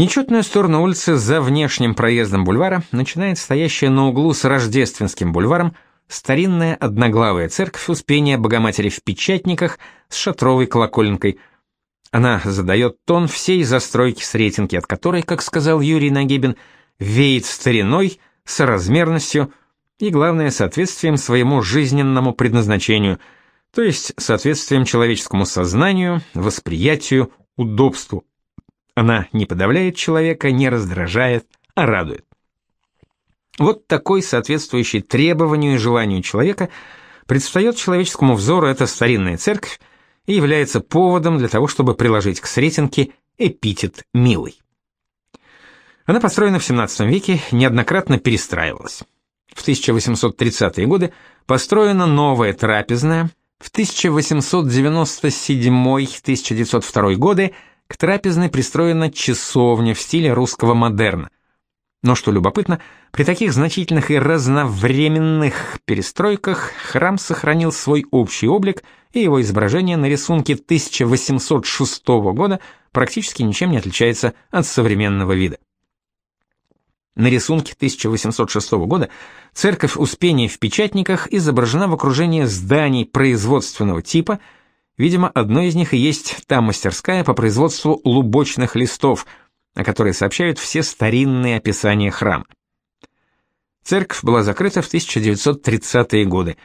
Нечетную сторону улицы за внешним проездом бульвара начинает стоящая на углу с Рождественским бульваром старинная одноглавая церковь Успения Богоматери в Печатниках с шатровой колокольнкой. Она задает тон всей застройки Сретенки, от которой, как сказал Юрий Нагибин, веет стариной, соразмерностью и, главное, соответствием своему жизненному предназначению, то есть соответствием человеческому сознанию, восприятию, удобству. Она не подавляет человека, не раздражает, а радует. Вот такой соответствующий требованию и желанию человека предстает человеческому взору эта старинная церковь и является поводом для того, чтобы приложить к Сретенке эпитет «милый». Она построена в XVII веке, неоднократно перестраивалась. В 1830-е годы построена новая трапезная, в 1897-1902 годы к трапезной пристроена часовня в стиле русского модерна. Но что любопытно, при таких значительных и разновременных перестройках храм сохранил свой общий облик, и его изображение на рисунке 1806 года практически ничем не отличается от современного вида. На рисунке 1806 года церковь Успения в Печатниках изображена в окружении зданий производственного типа, видимо, одно из них и есть та мастерская по производству лубочных листов – о которой сообщают все старинные описания храма. Церковь была закрыта в 1930-е годы.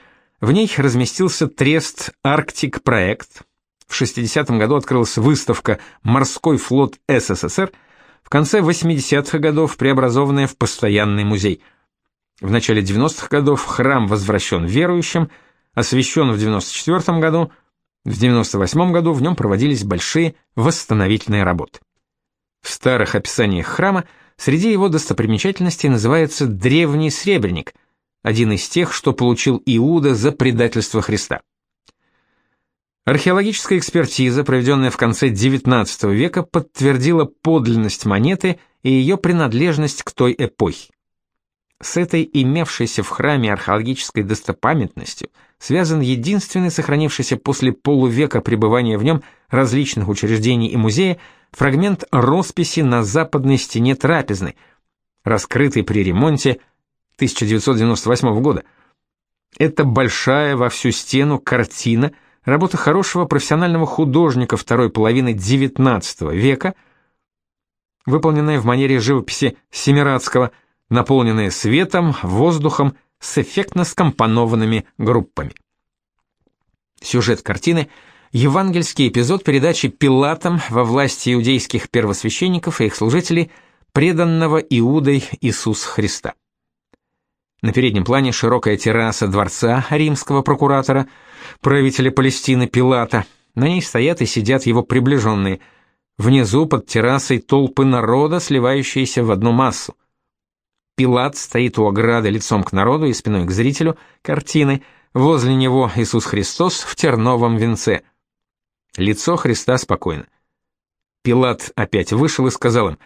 В ней разместился трест «Арктик Проект». В 60-м году открылась выставка «Морской флот СССР», в конце 80-х годов преобразованная в постоянный музей. В начале 90-х годов храм возвращен верующим, освящен в 94 году, в 98 году в нем проводились большие восстановительные работы. В старых описаниях храма среди его достопримечательностей называется древний сребреник, один из тех, что получил Иуда за предательство Христа. Археологическая экспертиза, проведенная в конце XIX века, подтвердила подлинность монеты и ее принадлежность к той эпохе. С этой имевшейся в храме археологической достопамятностью связан единственный сохранившийся после полувека пребывания в нем различных учреждений и музея фрагмент росписи на западной стене трапезной, раскрытый при ремонте 1998 года. Это большая во всю стену картина, работа хорошего профессионального художника второй половины XIX века, выполненная в манере живописи Семирадского – наполненные светом, воздухом, с эффектно скомпонованными группами. Сюжет картины – евангельский эпизод передачи Пилатом во власти иудейских первосвященников и их служителей преданного Иудой Иисус Христа. На переднем плане широкая терраса дворца римского прокуратора, правителя Палестины Пилата. На ней стоят и сидят его приближенные. Внизу под террасой толпы народа, сливающиеся в одну массу. Пилат стоит у ограды лицом к народу и спиной к зрителю картины, возле него Иисус Христос в терновом венце. Лицо Христа спокойно. Пилат опять вышел и сказал им,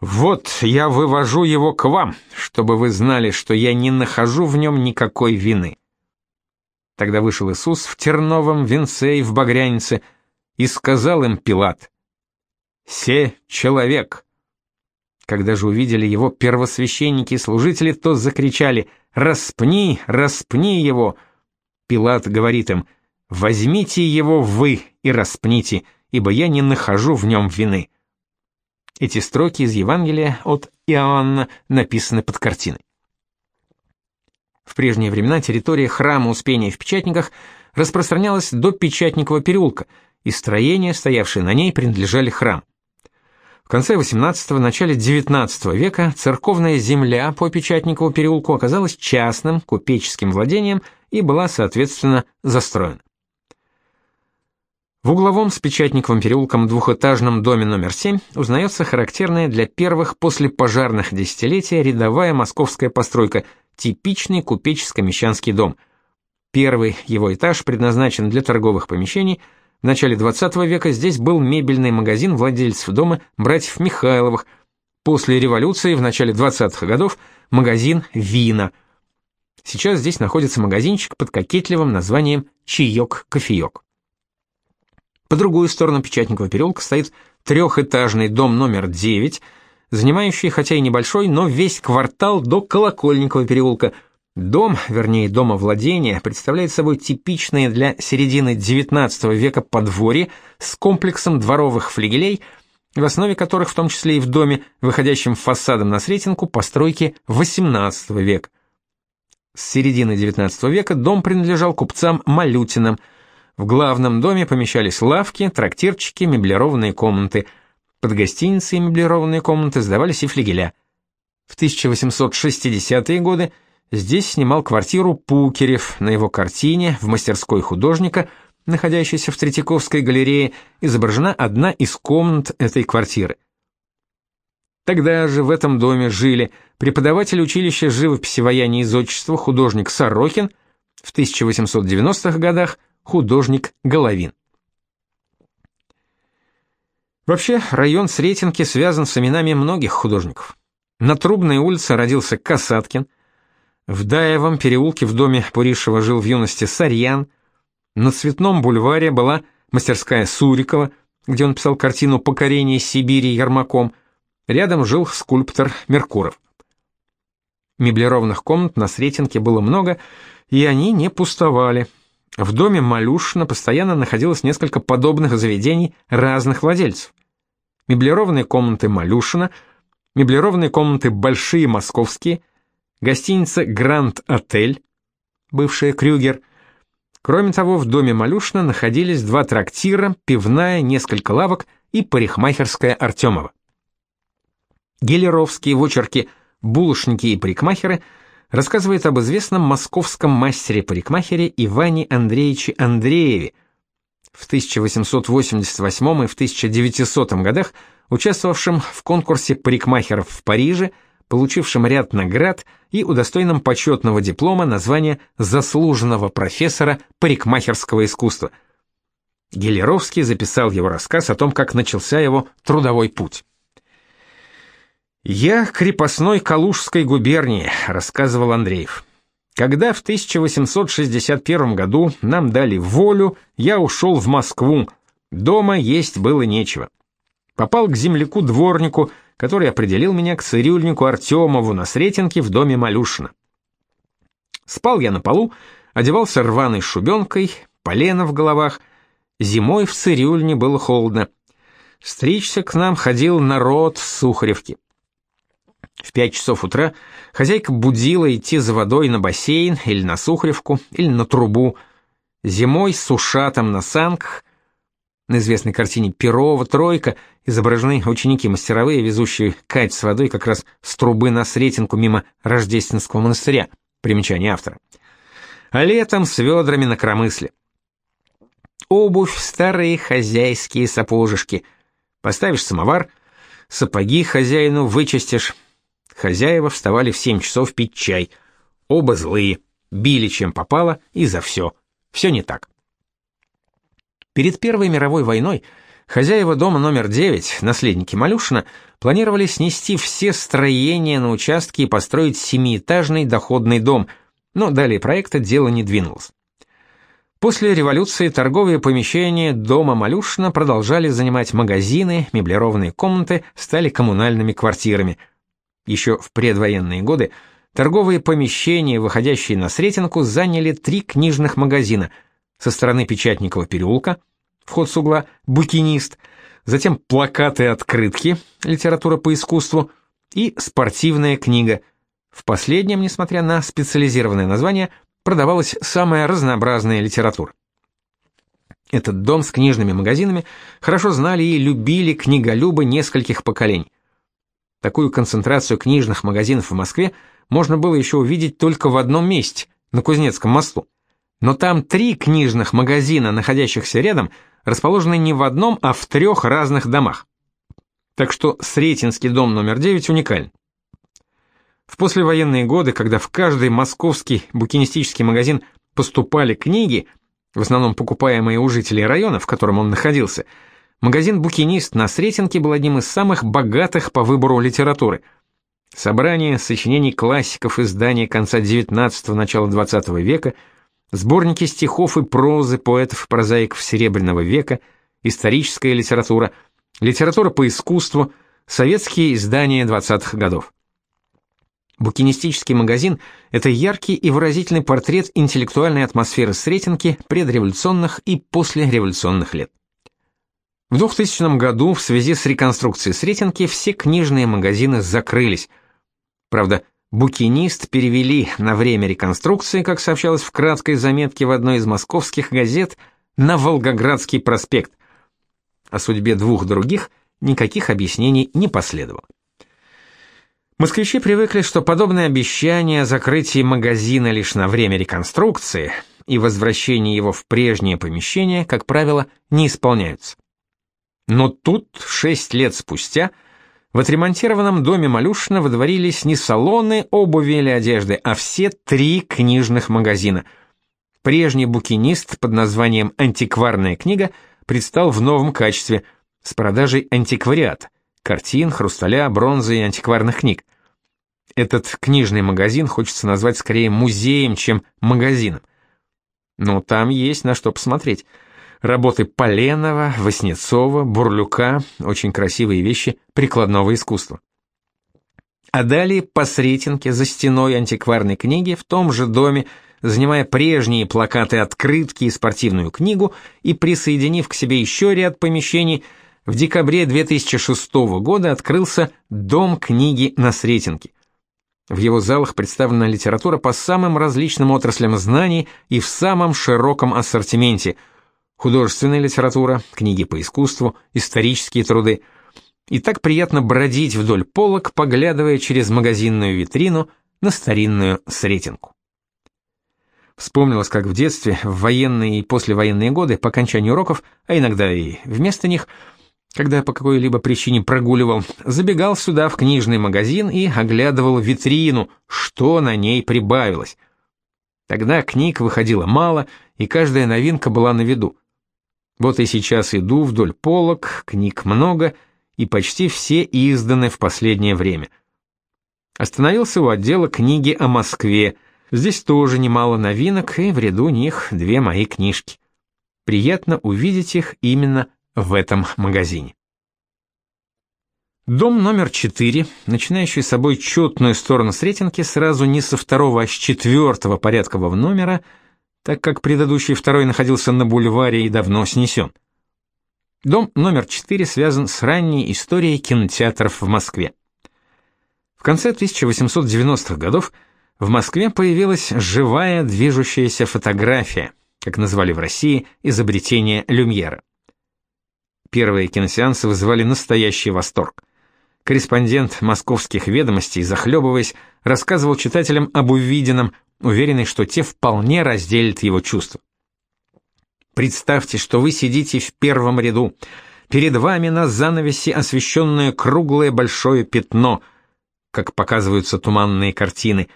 «Вот я вывожу его к вам, чтобы вы знали, что я не нахожу в нем никакой вины». Тогда вышел Иисус в терновом венце и в багрянице, и сказал им Пилат, «Се человек». Когда же увидели его первосвященники и служители, то закричали «Распни, распни его!» Пилат говорит им «Возьмите его вы и распните, ибо я не нахожу в нем вины». Эти строки из Евангелия от Иоанна написаны под картиной. В прежние времена территория храма Успения в Печатниках распространялась до Печатникова переулка, и строения, стоявшие на ней, принадлежали храму. В конце XVIII – начале XIX века церковная земля по Печатникову переулку оказалась частным купеческим владением и была, соответственно, застроена. В угловом с Печатниковым переулком двухэтажном доме номер 7 узнается характерная для первых послепожарных десятилетий рядовая московская постройка, типичный купеческо-мещанский дом. Первый его этаж предназначен для торговых помещений – в начале 20 века здесь был мебельный магазин владельцев дома братьев Михайловых. После революции в начале 20-х годов магазин «Вина». Сейчас здесь находится магазинчик под кокетливым названием «Чаек-кофеек». По другую сторону Печатникова переулка стоит трехэтажный дом номер 9, занимающий хотя и небольшой, но весь квартал до Колокольникового переулка. Дом, вернее, домовладение, представляет собой типичное для середины XIX века подворье с комплексом дворовых флигелей, в основе которых, в том числе и в доме, выходящем фасадом на Сретенку, постройки XVIII века. С середины XIX века дом принадлежал купцам Малютинам. В главном доме помещались лавки, трактирчики, меблированные комнаты – под гостиницы меблированные комнаты сдавались и флигеля. В 1860-е годы здесь снимал квартиру Пукерев на его картине в мастерской художника, находящейся в Третьяковской галерее, изображена одна из комнат этой квартиры. Тогда же в этом доме жили преподаватель училища живописи вояния и зодчества художник Сорокин, в 1890-х годах художник Головин. Вообще, район Сретенки связан с именами многих художников. На Трубной улице родился Касаткин, в Даевом переулке в доме Пуришева жил в юности Сарьян, на Цветном бульваре была мастерская Сурикова, где он писал картину «Покорение Сибири Ермаком», рядом жил скульптор Меркуров. Меблированных комнат на Сретенке было много, и они не пустовали – в доме Малюшина постоянно находилось несколько подобных заведений разных владельцев. Меблированные комнаты Малюшина, меблированные комнаты Большие Московские, гостиница Гранд Отель, бывшая Крюгер. Кроме того, в доме Малюшина находились два трактира, пивная, несколько лавок и парикмахерская Артемова. Гелеровские в очерке «Булочники и парикмахеры» рассказывает об известном московском мастере-парикмахере Иване Андреевиче Андрееве, в 1888 и в 1900 годах участвовавшем в конкурсе парикмахеров в Париже, получившем ряд наград и удостоенном почетного диплома на звание заслуженного профессора парикмахерского искусства. Гелеровский записал его рассказ о том, как начался его трудовой путь. «Я крепостной Калужской губернии», — рассказывал Андреев. «Когда в 1861 году нам дали волю, я ушел в Москву. Дома есть было нечего. Попал к земляку-дворнику, который определил меня к цирюльнику Артемову на Сретенке в доме Малюшина. Спал я на полу, одевался рваной шубенкой, полено в головах. Зимой в цирюльне было холодно. Стричься к нам ходил народ с Сухаревки. В пять часов утра хозяйка будила идти за водой на бассейн или на Сухаревку, или на трубу. Зимой с ушатом на санках. На известной картине Перова «Тройка» изображены ученики-мастеровые, везущие кать с водой как раз с трубы на Сретенку мимо Рождественского монастыря. Примечание автора. А летом с ведрами на кромысле. Обувь, старые хозяйские сапожишки. Поставишь самовар, сапоги хозяину вычистишь, Хозяева вставали в семь часов пить чай. Оба злые, били чем попало и за все. Все не так. Перед Первой мировой войной хозяева дома номер 9, наследники Малюшина, планировали снести все строения на участке и построить семиэтажный доходный дом, но далее проекта дело не двинулось. После революции торговые помещения дома Малюшина продолжали занимать магазины, меблированные комнаты стали коммунальными квартирами – еще в предвоенные годы торговые помещения, выходящие на Сретенку, заняли три книжных магазина со стороны Печатникова переулка, вход с угла «Букинист», затем плакаты открытки, литература по искусству и спортивная книга. В последнем, несмотря на специализированное название, продавалась самая разнообразная литература. Этот дом с книжными магазинами хорошо знали и любили книголюбы нескольких поколений. Такую концентрацию книжных магазинов в Москве можно было еще увидеть только в одном месте, на Кузнецком мосту. Но там три книжных магазина, находящихся рядом, расположены не в одном, а в трех разных домах. Так что Сретенский дом номер 9 уникален. В послевоенные годы, когда в каждый московский букинистический магазин поступали книги, в основном покупаемые у жителей района, в котором он находился, Магазин «Букинист» на Сретенке был одним из самых богатых по выбору литературы. Собрание сочинений классиков издания конца XIX – начала XX века, сборники стихов и прозы поэтов и прозаиков Серебряного века, историческая литература, литература по искусству, советские издания 20-х годов. Букинистический магазин – это яркий и выразительный портрет интеллектуальной атмосферы Сретенки предреволюционных и послереволюционных лет. В 2000 году в связи с реконструкцией Сретенки все книжные магазины закрылись. Правда, букинист перевели на время реконструкции, как сообщалось в краткой заметке в одной из московских газет, на Волгоградский проспект. О судьбе двух других никаких объяснений не последовало. Москвичи привыкли, что подобные обещания о закрытии магазина лишь на время реконструкции и возвращении его в прежнее помещение, как правило, не исполняются. Но тут, шесть лет спустя, в отремонтированном доме Малюшина выдворились не салоны обуви или одежды, а все три книжных магазина. Прежний букинист под названием «Антикварная книга» предстал в новом качестве, с продажей антиквариата – картин, хрусталя, бронзы и антикварных книг. Этот книжный магазин хочется назвать скорее музеем, чем магазином. Но там есть на что посмотреть. Работы Поленова, Васнецова, Бурлюка, очень красивые вещи прикладного искусства. А далее по Сретенке за стеной антикварной книги в том же доме, занимая прежние плакаты, открытки и спортивную книгу и присоединив к себе еще ряд помещений, в декабре 2006 года открылся Дом книги на Сретенке – в его залах представлена литература по самым различным отраслям знаний и в самом широком ассортименте. Художественная литература, книги по искусству, исторические труды. И так приятно бродить вдоль полок, поглядывая через магазинную витрину на старинную Сретенку. Вспомнилось, как в детстве, в военные и послевоенные годы, по окончании уроков, а иногда и вместо них – когда по какой-либо причине прогуливал, забегал сюда в книжный магазин и оглядывал витрину, что на ней прибавилось. Тогда книг выходило мало, и каждая новинка была на виду. Вот и сейчас иду вдоль полок, книг много, и почти все изданы в последнее время. Остановился у отдела книги о Москве. Здесь тоже немало новинок, и в ряду них две мои книжки. Приятно увидеть их именно в этом магазине. Дом номер 4, начинающий собой четную сторону Сретенки, сразу не со второго, а с четвертого порядкового номера, так как предыдущий второй находился на бульваре и давно снесен. Дом номер 4 связан с ранней историей кинотеатров в Москве. В конце 1890-х годов в Москве появилась живая движущаяся фотография, как назвали в России изобретение Люмьера. Первые киносеансы вызывали настоящий восторг. Корреспондент московских ведомостей, захлебываясь, рассказывал читателям об увиденном, уверенный, что те вполне разделят его чувства. Представьте, что вы сидите в первом ряду. Перед вами на занавесе освещенное круглое большое пятно, как показываются туманные картины,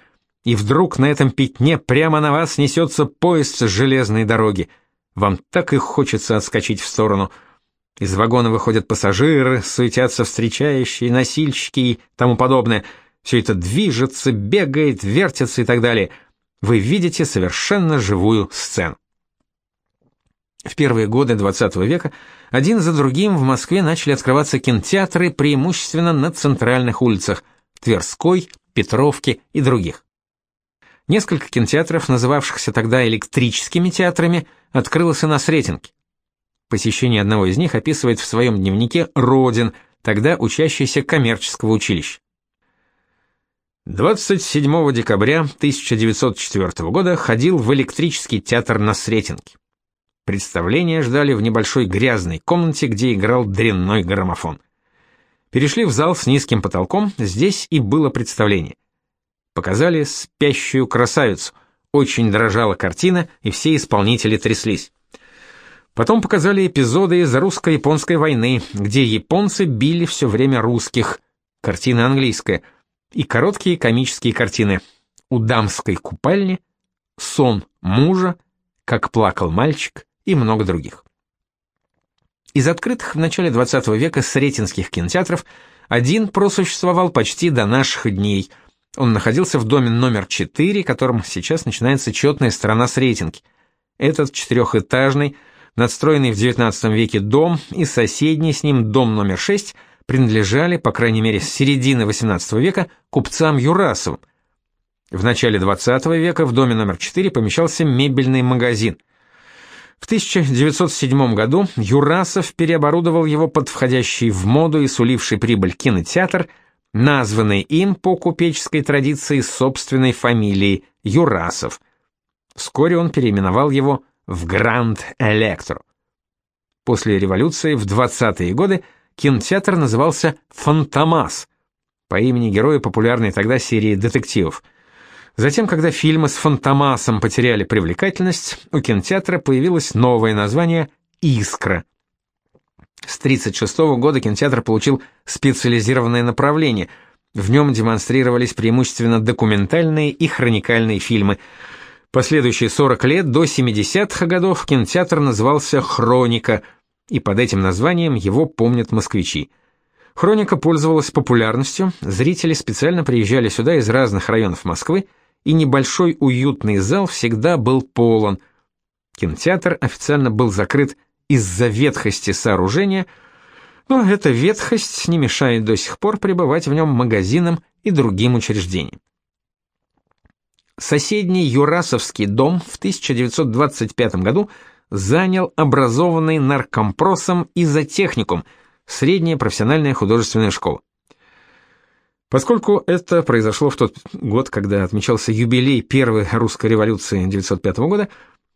и вдруг на этом пятне прямо на вас несется поезд с железной дороги. Вам так и хочется отскочить в сторону – из вагона выходят пассажиры, суетятся встречающие, носильщики и тому подобное. Все это движется, бегает, вертится и так далее. Вы видите совершенно живую сцену. В первые годы XX века один за другим в Москве начали открываться кинотеатры преимущественно на центральных улицах Тверской, Петровки и других. Несколько кинотеатров, называвшихся тогда электрическими театрами, открылось и на Сретенке. Посещение одного из них описывает в своем дневнике Родин, тогда учащийся коммерческого училища. 27 декабря 1904 года ходил в электрический театр на Сретенке. Представление ждали в небольшой грязной комнате, где играл дрянной граммофон. Перешли в зал с низким потолком, здесь и было представление. Показали спящую красавицу, очень дрожала картина, и все исполнители тряслись. Потом показали эпизоды из русско-японской войны, где японцы били все время русских. Картина английская. И короткие комические картины. У дамской купальни, сон мужа, как плакал мальчик и много других. Из открытых в начале 20 века сретенских кинотеатров один просуществовал почти до наших дней. Он находился в доме номер 4, которым сейчас начинается четная сторона Сретенки. Этот четырехэтажный, Надстроенный в XIX веке дом и соседний с ним дом номер 6 принадлежали, по крайней мере, с середины XVIII века, купцам Юрасовым. В начале XX века в доме номер 4 помещался мебельный магазин. В 1907 году Юрасов переоборудовал его под входящий в моду и суливший прибыль кинотеатр, названный им по купеческой традиции собственной фамилией Юрасов. Вскоре он переименовал его в Гранд Электро. После революции в 20-е годы кинотеатр назывался «Фантомас» по имени героя популярной тогда серии детективов – Затем, когда фильмы с Фантомасом потеряли привлекательность, у кинотеатра появилось новое название «Искра». С 1936 года кинотеатр получил специализированное направление. В нем демонстрировались преимущественно документальные и хроникальные фильмы. Последующие 40 лет до 70-х годов кинотеатр назывался «Хроника», и под этим названием его помнят москвичи. Хроника пользовалась популярностью, зрители специально приезжали сюда из разных районов Москвы, и небольшой уютный зал всегда был полон. Кинотеатр официально был закрыт из-за ветхости сооружения, но эта ветхость не мешает до сих пор пребывать в нем магазинам и другим учреждениям. Соседний Юрасовский дом в 1925 году занял образованный наркомпросом изотехникум, средняя профессиональная художественная школа. Поскольку это произошло в тот год, когда отмечался юбилей первой русской революции 1905 года,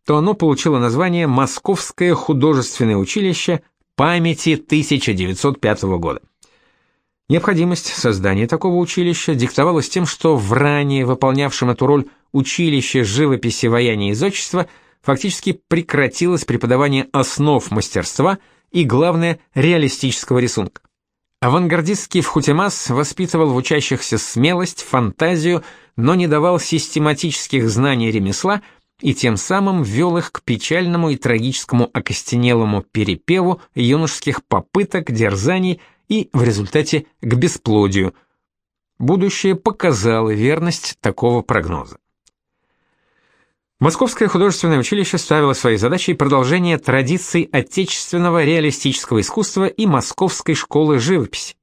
то оно получило название Московское художественное училище памяти 1905 года. Необходимость создания такого училища диктовалась тем, что в ранее выполнявшем эту роль училище живописи, ваяния и зодчества фактически прекратилось преподавание основ мастерства и, главное, реалистического рисунка. Авангардистский Вхутемас воспитывал в учащихся смелость, фантазию, но не давал систематических знаний ремесла и тем самым вел их к печальному и трагическому окостенелому перепеву юношеских попыток, дерзаний и, в результате, к бесплодию. Будущее показало верность такого прогноза. Московское художественное училище ставило своей задачей продолжение традиций отечественного реалистического искусства и Московской школы живописи.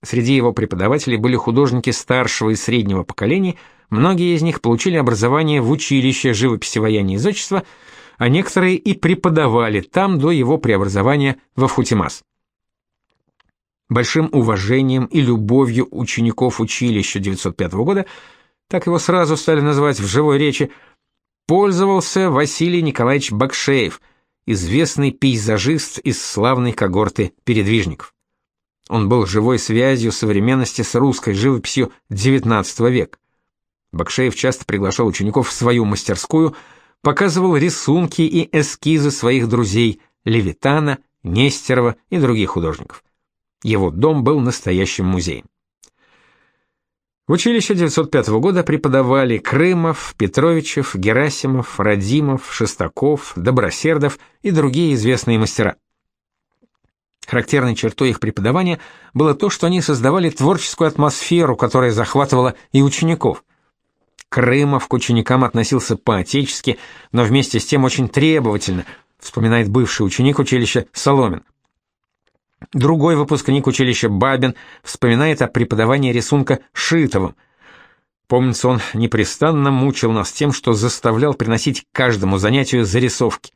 Среди его преподавателей были художники старшего и среднего поколений, многие из них получили образование в училище живописи, ваяния и зодчества, а некоторые и преподавали там до его преобразования во Футимас. Большим уважением и любовью учеников училища 905 года, так его сразу стали называть в живой речи, пользовался Василий Николаевич Бакшеев, известный пейзажист из славной когорты передвижников. Он был живой связью современности с русской живописью XIX века. Бакшеев часто приглашал учеников в свою мастерскую, показывал рисунки и эскизы своих друзей Левитана, Нестерова и других художников. Его дом был настоящим музеем. В училище 905 года преподавали Крымов, Петровичев, Герасимов, Радимов, Шестаков, Добросердов и другие известные мастера. Характерной чертой их преподавания было то, что они создавали творческую атмосферу, которая захватывала и учеников. Крымов к ученикам относился по-отечески, но вместе с тем очень требовательно, вспоминает бывший ученик училища Соломин. Другой выпускник училища Бабин вспоминает о преподавании рисунка Шитовым. Помнится, он непрестанно мучил нас тем, что заставлял приносить каждому занятию зарисовки.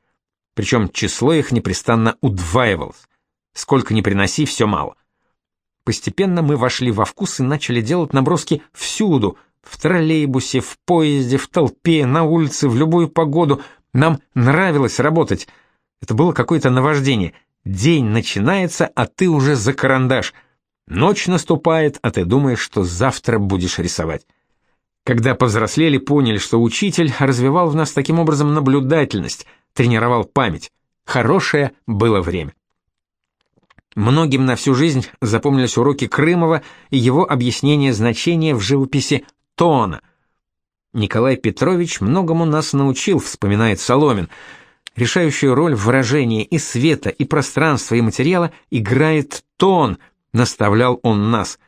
Причем число их непрестанно удваивалось. Сколько ни приноси, все мало. Постепенно мы вошли во вкус и начали делать наброски всюду, в троллейбусе, в поезде, в толпе, на улице, в любую погоду. Нам нравилось работать. Это было какое-то наваждение — День начинается, а ты уже за карандаш. Ночь наступает, а ты думаешь, что завтра будешь рисовать. Когда повзрослели, поняли, что учитель развивал в нас таким образом наблюдательность, тренировал память. Хорошее было время. Многим на всю жизнь запомнились уроки Крымова и его объяснение значения в живописи тона. Николай Петрович многому нас научил, вспоминает Соломин. Решающую роль в выражении и света, и пространства, и материала играет тон, наставлял он нас.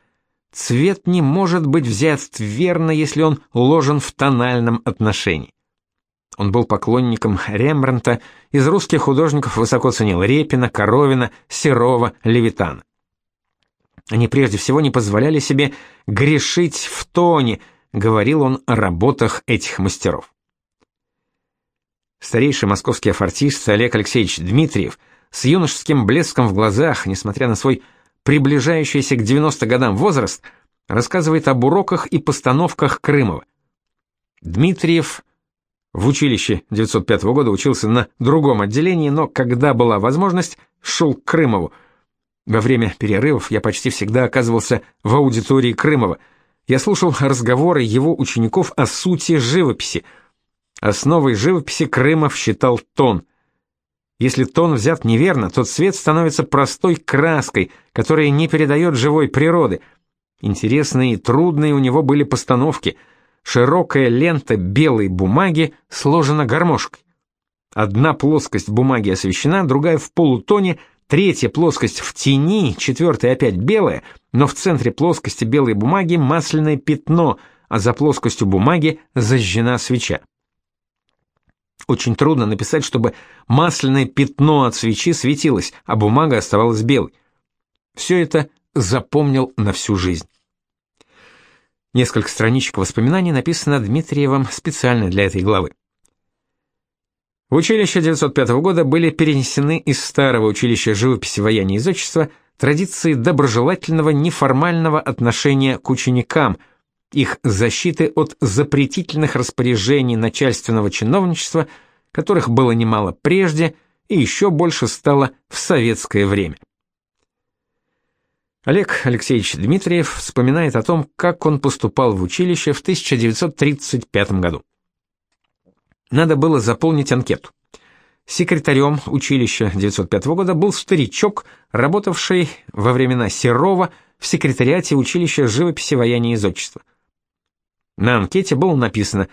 Цвет не может быть взят верно, если он уложен в тональном отношении. Он был поклонником Рембрандта, из русских художников высоко ценил Репина, Коровина, Серова, Левитана. Они прежде всего не позволяли себе грешить в тоне, говорил он о работах этих мастеров. Старейший московский афортист Олег Алексеевич Дмитриев с юношеским блеском в глазах, несмотря на свой приближающийся к 90 годам возраст, рассказывает об уроках и постановках Крымова. Дмитриев в училище 905 года учился на другом отделении, но когда была возможность, шел к Крымову. Во время перерывов я почти всегда оказывался в аудитории Крымова. Я слушал разговоры его учеников о сути живописи. Основой живописи Крымов считал тон. Если тон взят неверно, то цвет становится простой краской, которая не передает живой природы. Интересные и трудные у него были постановки. Широкая лента белой бумаги сложена гармошкой. Одна плоскость бумаги освещена, другая в полутоне – Третья плоскость в тени, четвертая опять белая, но в центре плоскости белой бумаги масляное пятно, а за плоскостью бумаги зажжена свеча. Очень трудно написать, чтобы масляное пятно от свечи светилось, а бумага оставалась белой. Все это запомнил на всю жизнь. Несколько страничек воспоминаний написано Дмитриевым специально для этой главы. В училище 905 года были перенесены из старого училища живописи, вояния и зодчества традиции доброжелательного неформального отношения к ученикам, их защиты от запретительных распоряжений начальственного чиновничества, которых было немало прежде и еще больше стало в советское время. Олег Алексеевич Дмитриев вспоминает о том, как он поступал в училище в 1935 году надо было заполнить анкету. Секретарем училища 905 года был старичок, работавший во времена Серова в секретариате училища живописи, вояния и зодчества. На анкете было написано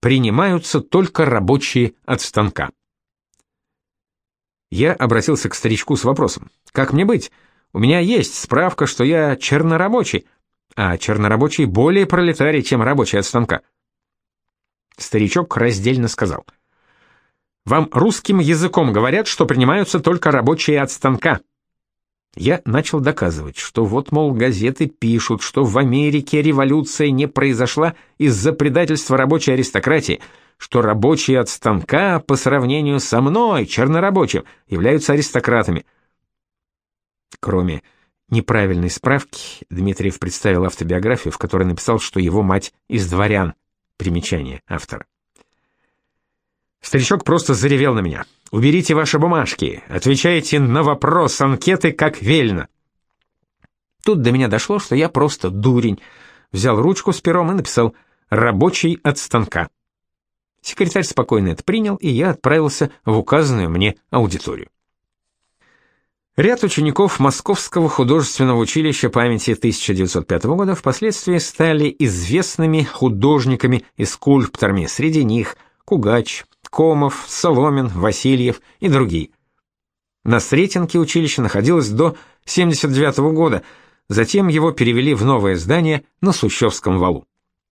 «Принимаются только рабочие от станка». Я обратился к старичку с вопросом «Как мне быть? У меня есть справка, что я чернорабочий, а чернорабочий более пролетарий, чем рабочий от станка». Старичок раздельно сказал. «Вам русским языком говорят, что принимаются только рабочие от станка». Я начал доказывать, что вот, мол, газеты пишут, что в Америке революция не произошла из-за предательства рабочей аристократии, что рабочие от станка по сравнению со мной, чернорабочим, являются аристократами. Кроме неправильной справки, Дмитриев представил автобиографию, в которой написал, что его мать из дворян. Примечание автора. Старичок просто заревел на меня. «Уберите ваши бумажки, отвечайте на вопрос анкеты как вельно». Тут до меня дошло, что я просто дурень. Взял ручку с пером и написал «Рабочий от станка». Секретарь спокойно это принял, и я отправился в указанную мне аудиторию. Ряд учеников Московского художественного училища памяти 1905 года впоследствии стали известными художниками и скульпторами, среди них Кугач, Комов, Соломин, Васильев и другие. На Сретенке училище находилось до 79 года, затем его перевели в новое здание на Сущевском валу.